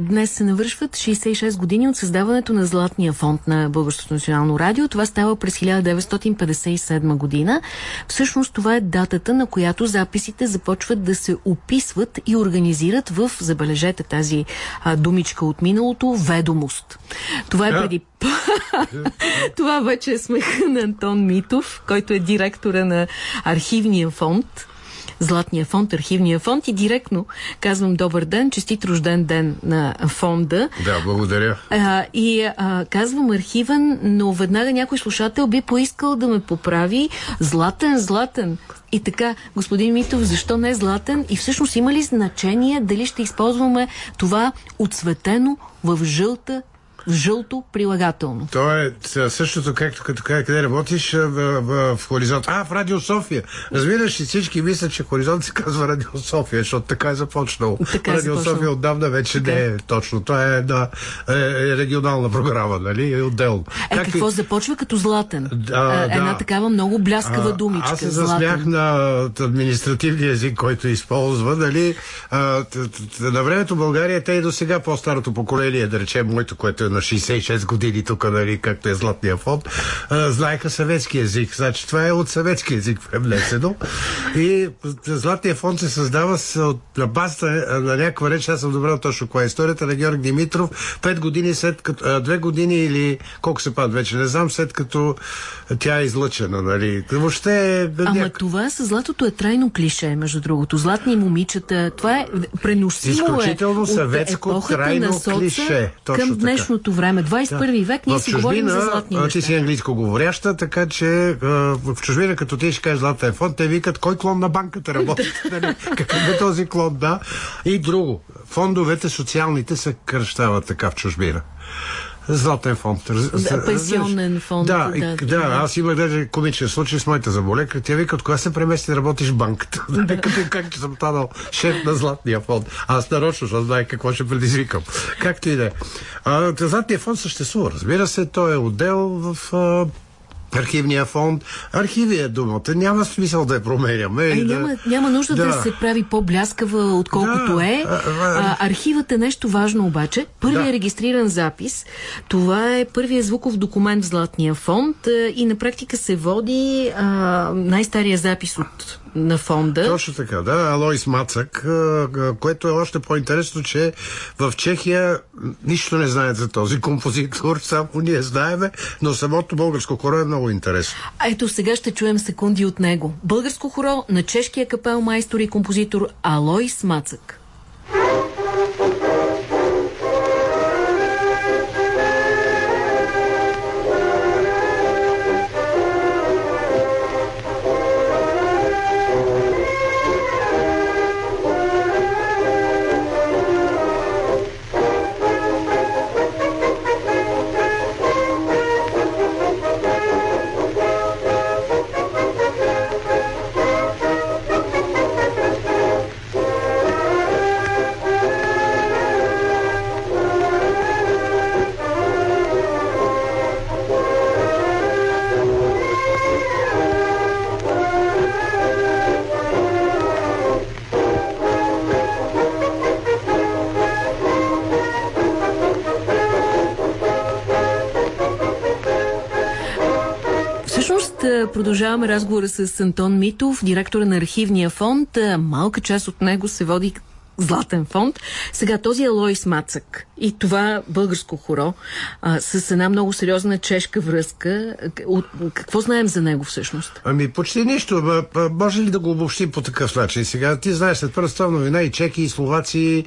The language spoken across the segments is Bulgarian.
днес се навършват 66 години от създаването на Златния фонд на Българското национално радио. Това става през 1957 година. Всъщност това е датата, на която записите започват да се описват и организират в, забележете тази а, думичка от миналото, ведомост. Това е преди Това вече е смеха на Антон Митов, който е директора на архивния фонд Златния фонд, архивния фонд и директно казвам добър ден, честит рожден ден на фонда. Да, благодаря. А, и а, казвам архивен, но веднага някой слушател би поискал да ме поправи. Златен, златен. И така, господин Митов, защо не е златен? И всъщност има ли значение дали ще използваме това отсветено в жълта жълто прилагателно. То е същото, както като кажа, къде работиш в, в, в Хоризонт. А, в Радио София. Разбираш ли, всички мислят, че Хоризонт се казва Радио София, защото така е започнало. Така е Радио започнало. София отдавна вече така. не е точно. Това е една е, е регионална програма, нали? Е отделно. Е, как какво започва като златен? Да, е, една да. такава много бляскава думичка. Аз се засмях на административния език, който използва, нали? А, на времето България, те и до сега по-старото поколение, да речем, моето, което е на 66 години тук, нали, както е Златния фонд, а, знаеха съветски език. Значи това е от съветски език привнесено. И Златния фонд се създава с, от, на базата на някаква реч, аз съм добрал точно коя е историята на Георг Димитров, пет години след като, две години или колко се пад вече, не знам, след като тя е излъчена, нали. Въобще... Ама няк... това с златото е трайно клише, между другото. Златни момичета, това е преносимо Изключително е съветско трайно клише. Точно към днешното време. 21 да. век ние си говорим за златни неща. Ти си английско говоряща, така че в чужбина, като ти ще кажеш златен фонд, те викат кой клон на банката работи. Нали? Какъв е този клон, да. И друго. Фондовете социалните се кръщават така в чужбина. Златен фонд. Да, пенсионен фонд. Да, да, да, да, аз имах даже комичен случай с моята заболекар. Тя вика, от кога се премести да работиш в банката? Да. Като как съм станал шеф на Златния фонд. Аз нарочно, защото знае какво ще предизвикам. Както и да е. Златния фонд съществува. Разбира се, той е отдел в архивния фонд. Архиви е думата. Няма смисъл да я променяме. Ай, да... няма, няма нужда да. да се прави по-бляскава, отколкото да. е. А, архивът е нещо важно обаче. Първият да. регистриран запис, това е първият звуков документ в Златния фонд и на практика се води най-стария запис от на фонда. Точно така, да. Алойс Мацък, което е още по-интересно, че в Чехия нищо не знаят за този композитор, само ние знаеме, но самото българско хоро е много интересно. А ето сега ще чуем секунди от него. Българско хоро на чешкия капел майстор и композитор Алойс Мацък. Продължаваме разговора с Антон Митов, директора на архивния фонд. Малка част от него се води Златен фонд. Сега този Алойс Мацък и това българско хоро а, с една много сериозна чешка връзка. От, какво знаем за него всъщност? Ами почти нищо. Може ли да го обобщим по такъв начин? Сега ти знаеш, след Първа световна война и чеки, и словаци,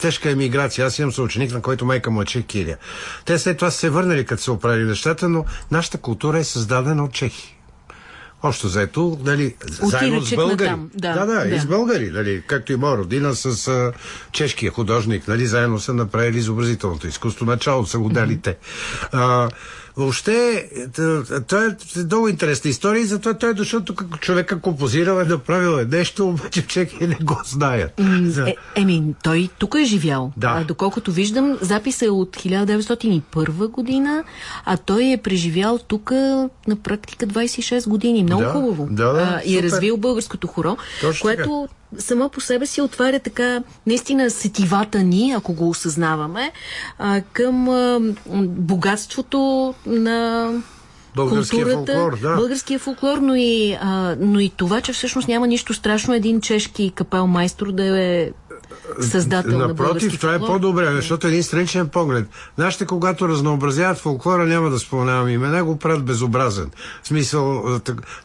тежка емиграция. Аз имам съученик, на който майка му е чекирия. Те след това се върнали, като се оправили нещата, но нашата култура е създадена от чехи. Общо заето, нали, заедно с българи. Да, да, да, да, и с българи, нали, както и моя родина с а, чешкия художник, нали, заедно са направили изобразителното изкуство. Начало са го дали те. А, Въобще, това е много интересна история и затова той е дошъл тук, човека композирал е, направил е нещо, обаче чеки не го знаят. Е, еми, той тук е живял. Да. А, доколкото виждам, записът е от 1901 година, а той е преживял тук на практика 26 години. Много да, хубаво. Да, да, а, и е развил българското хоро, Точно което само по себе си отваря така наистина сетивата ни, ако го осъзнаваме, а, към а, богатството на Българския културата, фолклор, да. българския фолклор, но и, а, но и това, че всъщност няма нищо страшно един чешки капел майстор да е създател Напротив, на това е по-добре, защото един страничен поглед. Нашите, когато разнообразяват фолклора, няма да споменавам имена, го правят безобразен. В смисъл,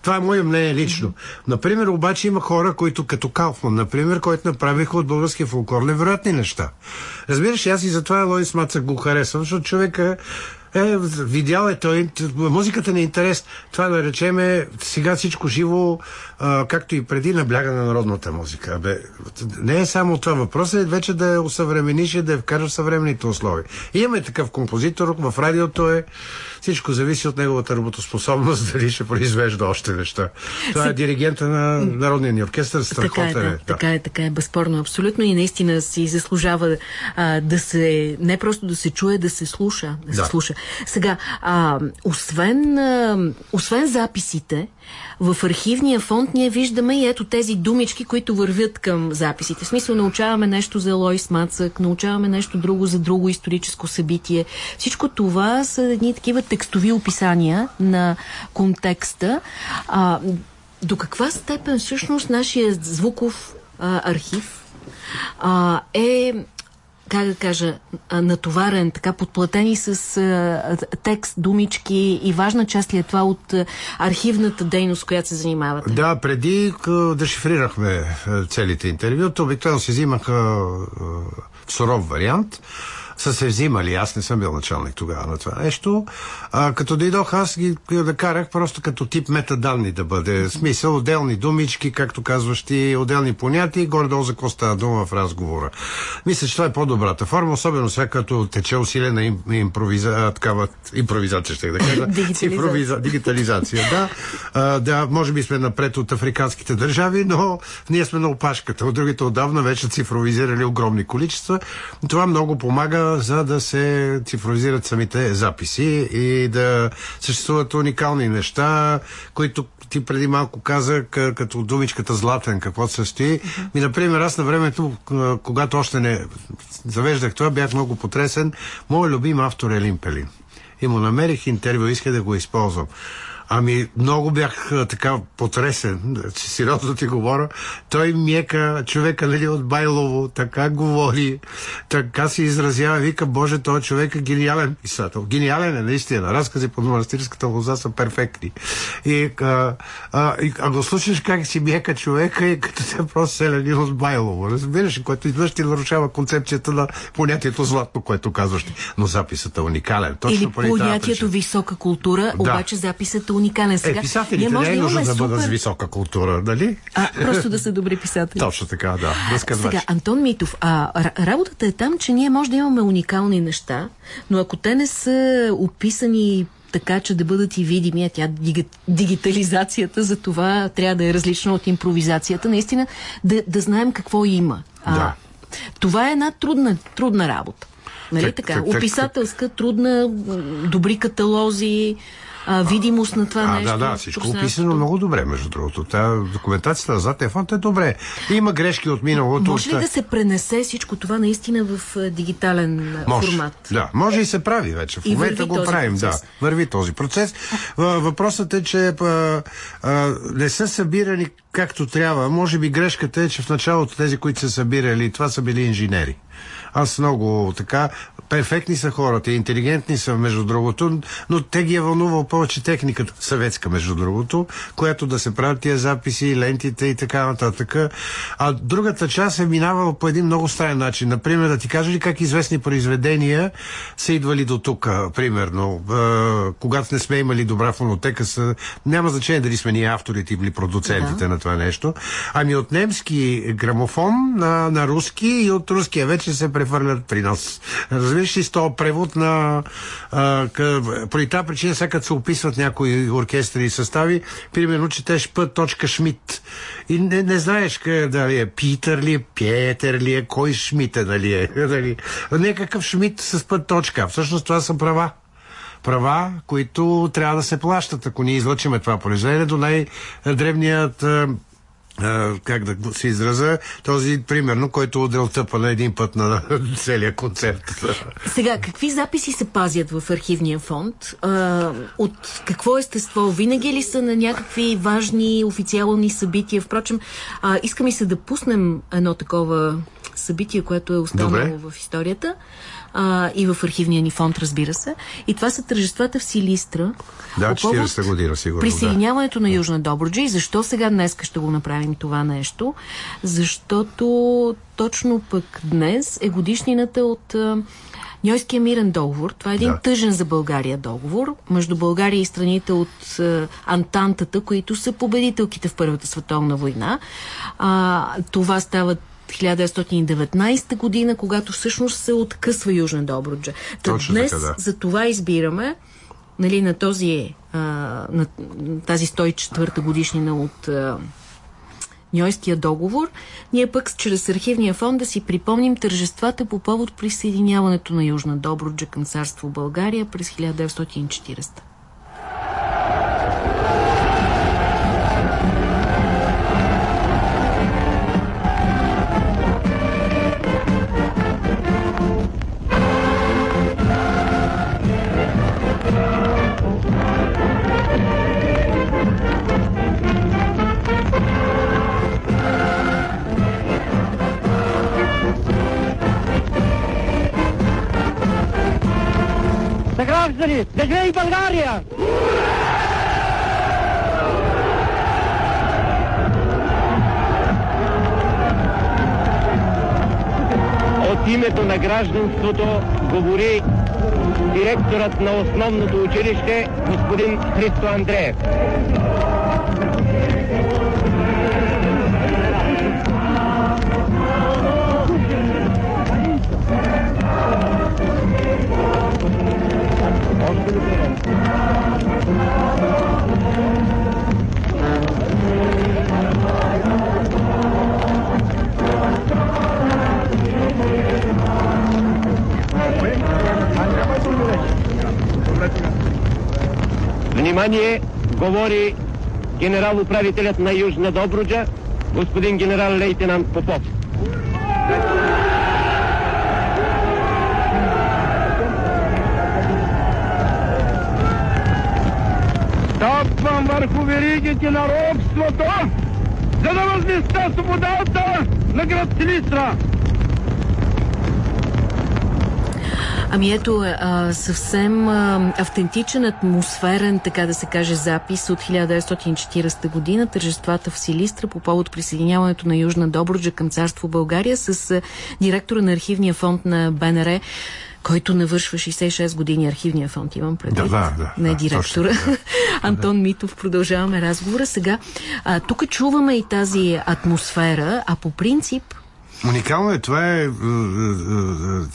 това е мое мнение лично. Например, обаче има хора, които като Кауфман, например, който направиха от българския фолклор невероятни неща. Разбираш, аз и затова Лойс Мацък го харесвам, защото човека е, видял е той, музиката не е интерес. Това да речеме, сега всичко живо, а, както и преди, набляга на народната музика. Бе, не е само това. Въпросът е вече да я усъвремениш и да я вкараш в съвременните условия. Имаме такъв композитор, в радиото е, всичко зависи от неговата работоспособност, дали ще произвежда още неща. Това е диригента на Народния ни оркестър, Така е, страхотен да, е. така е, така е, безспорно, абсолютно и наистина си заслужава а, да се, не просто да се чуе, да се слуша, да, Да. се слуша. Сега, а, освен, а, освен записите, в архивния фонд ние виждаме и ето тези думички, които вървят към записите. В смисъл, научаваме нещо за Лойс Мацък, научаваме нещо друго за друго историческо събитие. Всичко това са едни такива текстови описания на контекста. А, до каква степен всъщност нашия звуков а, архив а, е как да кажа, натоварен, така подплатени с а, текст, думички и важна част ли е това от архивната дейност, която се занимавате? Да, преди да шифрирахме целите интервюта, обикновено се взимаха суров вариант. Са се взимали, аз не съм бил началник тогава на това нещо. А, като дойдох, аз ги да карах просто като тип метаданни да бъде. Смисъл, отделни думички, както казваш ти, отделни понятия и горе-долу за какво става дума в разговора. Мисля, че това е по-добрата форма, особено сега като тече усилена им, импровиза, такава импровизация, ще да кажа. Дигитализация. Дигитализация, да. А, да, може би сме напред от африканските държави, но ние сме на опашката. От другите отдавна вече цифровизирали огромни количества. Това много помага за да се цифровизират самите записи и да съществуват уникални неща, които ти преди малко каза, като думичката златен, какво се състои. Ми, например, аз на времето, когато още не завеждах това, бях много потресен. Мой любим автор е Елин Пелин и му намерих интервю, иска да го използвам. Ами, много бях така потресен, че сериозно ти говоря. Той мека, човека нали, от Байлово, така говори, така се изразява. Вика, Боже, този човек е гениален писател. Гениален е, наистина. Разкази по монастирската лоза са перфектни. И, а, а, и, а го слушаш как си мека човека и като се просто селянин от Байлово. Разбираш, което изведнъж ти нарушава концепцията на понятието златно, което казваш. Но записът е уникален. Точно Или понятието висока култура, Да. обаче записът е уникален. Сега, Е, писателите може не е да нужно имаме да бъдат с висока култура, нали? А, просто да са добри писатели. Точно така, да. Разказвач. Сега, Антон Митов, а, ра- работата е там, че ние може да имаме уникални неща, но ако те не са описани така, че да бъдат и видими, а тя диги- дигитализацията за това трябва да е различна от импровизацията, наистина да, да знаем какво има. А, Да. Това е една трудна, трудна работа. Нали Так, така? так, Описателска, трудна, добри каталози, а, видимост на това А, нещо. да, да, всичко описано много добре, между другото. Та документацията задния фонд е добре. Има грешки от миналото. Може ли да се пренесе всичко това наистина в дигитален Може. формат? Да, може и се прави вече. В момента го правим, процес. да. Върви този процес. Въ- Въпросът е, че а, а, не са събирани както трябва. Може би грешката е, че в началото тези, които са събирали, това са били инженери. Аз много така, перфектни са хората, интелигентни са, между другото, но те ги е вълнувал повече техниката, съветска, между другото, която да се правят тия записи, лентите и така нататък. А другата част е минавала по един много странен начин. Например, да ти кажа ли как известни произведения са идвали до тук, примерно, е, когато не сме имали добра фонотека, са, няма значение дали сме ние авторите или продуцентите Да. на това нещо. Ами от немски грамофон на, на руски и от руския вече се прехвърлят при нас. Разбираш ли с този превод на... А, къ, поради тази причина, сега като се описват някои оркестри и състави, примерно четеш П. точка Шмидт и не, не знаеш къде, дали е Питър ли е, Петър ли е, кой Шмидт е, дали е. Дали. Някакъв Шмидт с П. точка. Всъщност това са права права, които трябва да се плащат, ако ние излъчиме това произведение до най-древният е, как да се израза, този, примерно, който удрил тъпа на един път на целия концерт. Сега, какви записи се пазят в архивния фонд? От какво естество? Винаги ли са на някакви важни официални събития? Впрочем, а, искам и се да пуснем едно такова събитие, което е останало Добре. в историята а, и в архивния ни фонд, разбира се. И това са тържествата в Силистра. Да, 40 година, сигурно. Присъединяването да. на Южна Добруджа. И защо сега днес ще го направим това нещо? Защото точно пък днес е годишнината от Ньойския мирен договор. Това е един да. тъжен за България договор между България и страните от а, Антантата, които са победителките в Първата световна война. А, това става 1919 година, когато всъщност се откъсва Южна Добруджа. Точно днес така, да. за това избираме нали, на, този, а, на тази 104-та годишнина от а, Ньойския договор, ние пък чрез архивния фонд да си припомним тържествата по повод присъединяването на Южна Добруджа към царство България през 1940. Граждани, да живее и България! От името на гражданството говори директорът на основното училище, господин Христо Андреев. Внимание, говори генерал-управителят на Южна Добруджа, господин генерал-лейтенант Попов. Стъпвам върху веригите на робството, за да възнеса свободата на град Силистра. Ами ето, а, съвсем а, автентичен, атмосферен, така да се каже, запис от 1940 година, тържествата в Силистра по повод присъединяването на Южна Добруджа към царство България с а, директора на архивния фонд на БНР който навършва 66 години архивния фонд, имам предвид. Да, да, да. Не директора. Точно, да. Антон Митов, продължаваме разговора. Сега, а, тук чуваме и тази атмосфера, а по принцип Уникално е. Това е, е, е,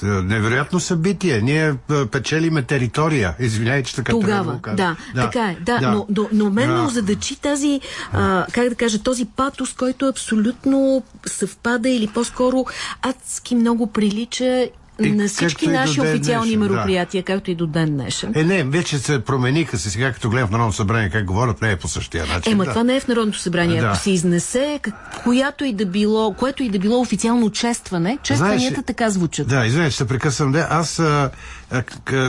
е невероятно събитие. Ние печелиме територия. Извинявай, че така Тогава, да, да, да, така е. Да, да. Но, но, но мен да. задачи тази, а, как да кажа, този патос, който абсолютно съвпада или по-скоро адски много прилича и на всички наши официални днешен, мероприятия, да. както и до ден днешен. Е, не, вече се промениха се сега, като гледам в Народното събрание как говорят, не е по същия начин. Ема да. това не е в Народното събрание. Да. Ако се изнесе, която и да било, което и да било официално честване, честванията Знаеш, така звучат. Да, извинете, ще прекъсвам. Да, аз а,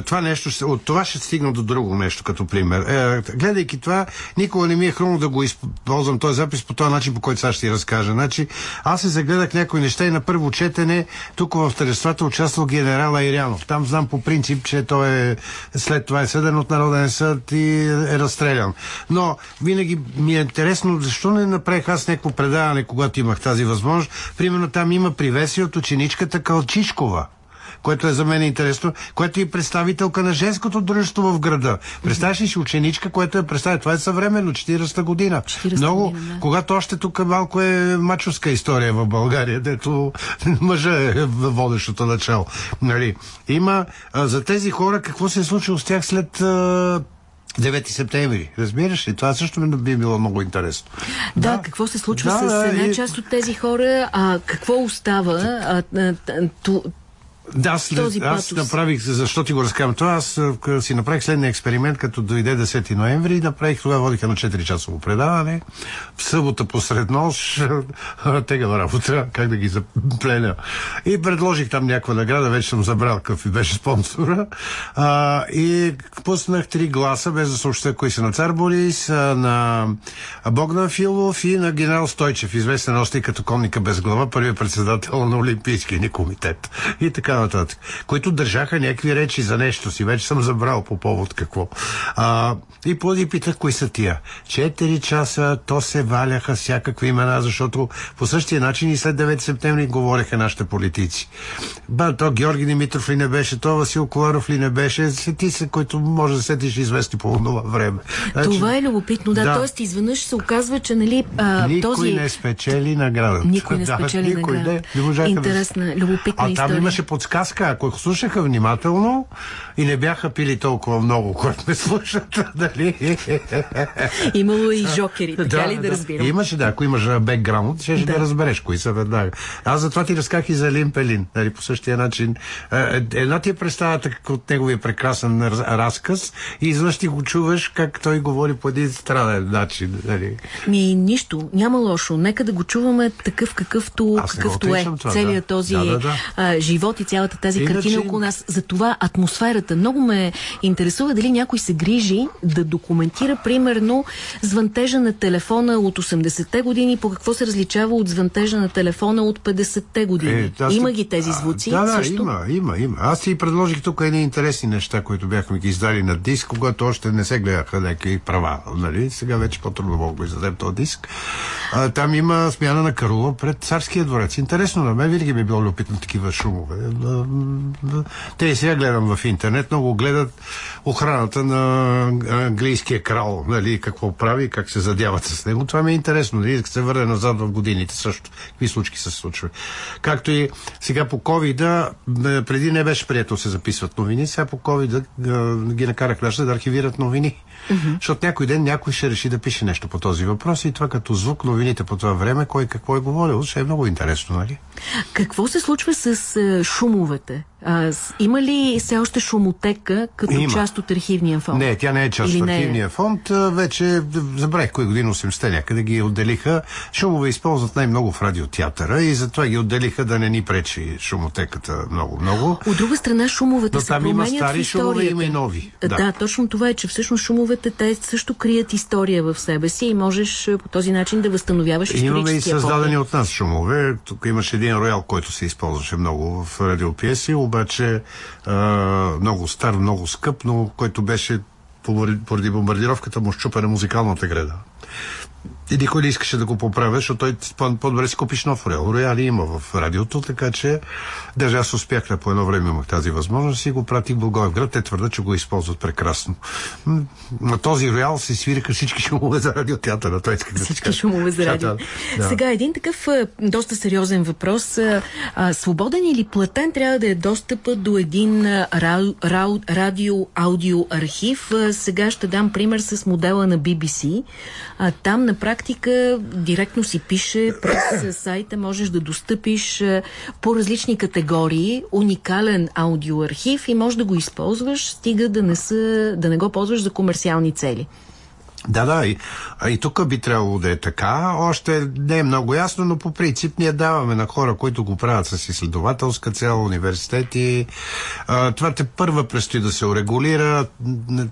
това нещо, от това ще стигна до друго нещо, като пример. Е, гледайки това, никога не ми е хрумно да го използвам този запис по този начин, по който сега ще ти разкажа. Значи, аз се загледах някои неща и на първо четене, тук в тържествата участвах казал генерал Айрянов. Там знам по принцип, че той е след това е съден от Народен съд и е разстрелян. Но винаги ми е интересно, защо не направих аз някакво предаване, когато имах тази възможност. Примерно там има привеси от ученичката Калчишкова което е за мен интересно, което е представителка на женското дружество в града. Представяш ли си ученичка, което е представя? Това е съвременно, 40-та година. 40 Много, година, да. когато още тук малко е мачовска история в България, дето мъжа е водещото начало. Нали? Има а, за тези хора какво се е случило с тях след а, 9 септември. Разбираш ли? Това също би било много интересно. Да, да какво се случва да, с една и... част от тези хора? А какво остава? А, Да, аз, този аз направих, защо ти го разказвам това, аз а, си направих следния експеримент, като дойде 10 ноември и направих, тогава водиха на 4 часово предаване, в събота посред нощ, тегава работа, как да ги запленя. И предложих там някаква награда, вече съм забрал какъв и беше спонсора. А, и пуснах три гласа, без да съобща кои са на Цар Борис, на Богдан Филов и на генерал Стойчев, известен още и като конника без глава, първият председател на Олимпийския ни комитет. И така нататък. Които държаха някакви речи за нещо си. Вече съм забрал по повод какво. А, и поди питах кои са тия. Четири часа то се валяха всякакви имена, защото по същия начин и след 9 септември говореха нашите политици. Ба, то Георги Димитров ли не беше, то Васил Коларов ли не беше, сети се, който може да сетиш известни по това време. Значи, Това е любопитно, да. да. Тоест, изведнъж се оказва, че нали, а, Никой този... не спечели наградата. Никой не спечели никой награда. Не, не можаха да- Интересна, любопитна А там история. имаше подсказка. Ако слушаха внимателно и не бяха пили толкова много, което ме слушат, дали? Имало и жокери, така ли да, разбирам? Имаше, да. Ако имаш бекграунд, ще да. Да. да разбереш кои са веднага. Аз затова ти разках и за Лин Пелин. Нали, по същия начин. Една ти е представата от неговия прекрасен раз- разказ и изведнъж ти го чуваш как той говори по един странен начин. Нали. Ми нищо, няма лошо. Нека да го чуваме такъв какъвто, какъвто е. това, Целият да. този Да, да, да. А, живот и цялата тази Иначе- картина около нас. За това атмосферата. Много ме интересува дали някой се грижи да документира, примерно, звънтежа на телефона от 80-те години, по какво се различава от звънтежа на телефона от 50-те години. аз има тук- ги тези а, звуци Да, да, също? има, има, има. Аз ти предложих тук едни интересни неща, които бяхме ги издали на диск, когато още не се гледаха някакви права. Нали? Сега вече по-трудно мога да издадем този диск. А, там има смяна на Карула пред царския дворец. Интересно, на мен винаги ми е било любопитно такива шумове. Те и сега гледам в интернет, много гледат охраната на английския крал, нали, какво прави, как се задяват с него. Това ми е интересно. Нали, да се върне назад в годините също. Какви случки се случват. Както и сега по covid преди не беше прието се записват новини, сега по covid ги накарах да архивират новини. Mm-hmm. Защото някой ден някой ще реши да пише нещо по този въпрос и това като звук новините по това време, кой какво е говорил, ще е много интересно, нали? Какво се случва с а, шумовете? А, с, има ли все още шумотека като Има. част от архивния фонд? Не, тя не е част Или от е? архивния фонд. А, Вече забравих кои години 80-те някъде ги отделиха. Шумове използват най-много в радиотеатъра и затова ги отделиха да не ни пречи шумотеката много-много. От друга страна, шумовете Но се там има стари шумове, има и нови. Да. да, точно това е, че всъщност шумовете те също крият история в себе си и можеш а, по този начин да възстановяваш Имаме и създадени от нас шумове. Тук имаше един роял, който се използваше много в радиопиеси, обаче а, много стар, много скъп, но който беше поради бомбардировката му щупена музикалната греда. И никой не искаше да го поправя, защото той по- по-добре си купиш нов роял. Рояли има в радиото, така че даже аз успях на по едно време имах тази възможност и го пратих в Благоевград. Те твърдят, че го използват прекрасно. На този роял се свираха всички шумове за радиотеатъра. Той иска да Всички шумове за радио. Да. Сега един такъв доста сериозен въпрос. Свободен или платен трябва да е достъпа до един радио-аудио архив. Сега ще дам пример с модела на BBC. Там на практика директно си пише през сайта, можеш да достъпиш а, по различни категории уникален аудиоархив и можеш да го използваш, стига да не, са, да не го ползваш за комерциални цели. Да, да, и, и тук би трябвало да е така. Още не е много ясно, но по принцип ние даваме на хора, които го правят с изследователска цел, университети. А, това те първа предстои да се урегулира.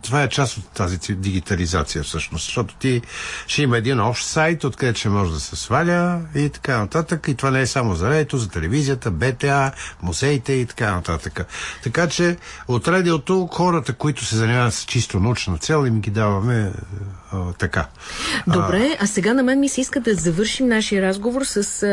Това е част от тази ци- дигитализация всъщност, защото ти ще има един общ сайт, откъде ще може да се сваля и така нататък. И това не е само за радиото, за телевизията, БТА, музеите и така нататък. Така че от радиото хората, които се занимават с чисто научна цел, им ги даваме а, така. Добре, а сега на мен ми се иска да завършим нашия разговор с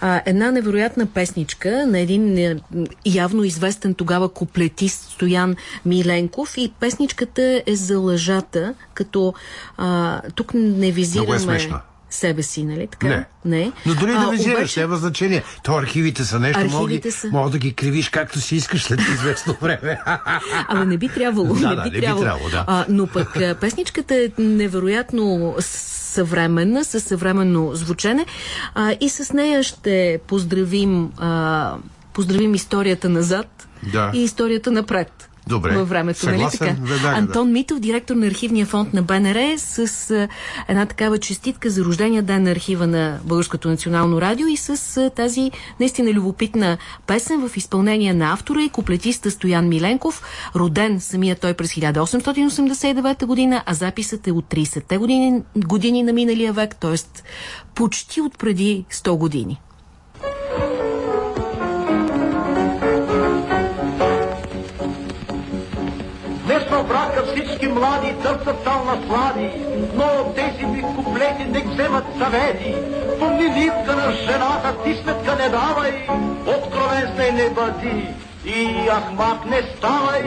а, една невероятна песничка на един а, явно известен тогава куплетист Стоян Миленков и песничката е за лъжата, като а, тук не Много е визираме смешна. Себе си, нали така? Не. не. Но дори да визираш, обаче- няма значение. То архивите са нещо, мога, ги, Архивите са. мога да ги кривиш както си искаш след известно време. Абе, не би трябвало. Да, не да, би не би трябвало. да. А, но пък песничката е невероятно съвременна, със съвременно звучене а, и с нея ще поздравим а, поздравим историята назад да. и историята напред. Добре. Във времето, нали Съгласен, така? веднага, Антон Митов, директор на архивния фонд на БНР, с а, една такава честитка за рождения ден на архива на Българското национално радио и с а, тази наистина любопитна песен в изпълнение на автора и куплетиста Стоян Миленков, роден самия той през 1889 година, а записът е от 30-те години, години на миналия век, т.е. почти от преди 100 години. Брака всички млади търсят тал на слади, но тези ми куплети не вземат съвети. Помни Ливка на жената, ти сметка не давай, откровен стай не бъди и ахмак не ставай.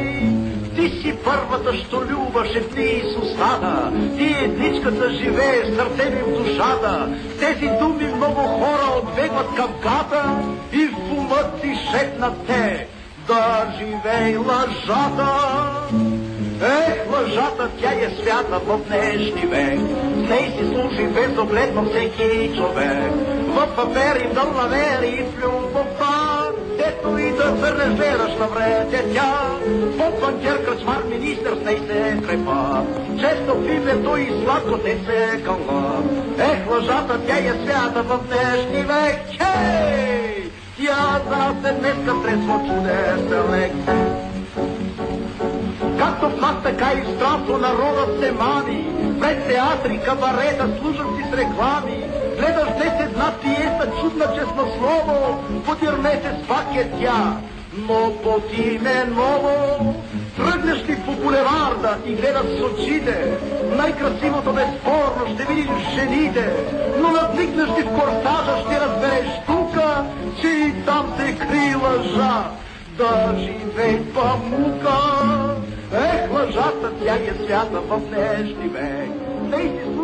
Ти си първата, що любаше ти и с устата, ти едничката живееш сърце ми в душата. Тези думи много хора отбегват към гата и в умът ти шепнат те да живей лъжата. Ех, лъжата, тя е свята в днешни век. В ней си служи безогледно всеки човек. В папери, дълнавери и в любовта. Дето и да се гледаш на време тя. Поп, банкер, кръчмар, министър, с ней се крепа. Често в името и сладко те се кълва. Ех, лъжата, тя е свята в днешни век. Хей! Тя за нас е днеска пресва чудесен лек. Както в нас, така и в странство народът се мами. Пред театри, кабарета, служат си с реклами. Гледаш днес една пиеса, чудна честно слово, подир месец пак е тя, но под име ново. Тръгнеш ли по булеварда и гледаш с очите, най-красивото безспорно ще видиш жените, но надникнеш ли в корсажа, ще разбереш тука, че и там се кри лъжа да живей памука. Ех, лъжата, тя е свята в днешни век. Не си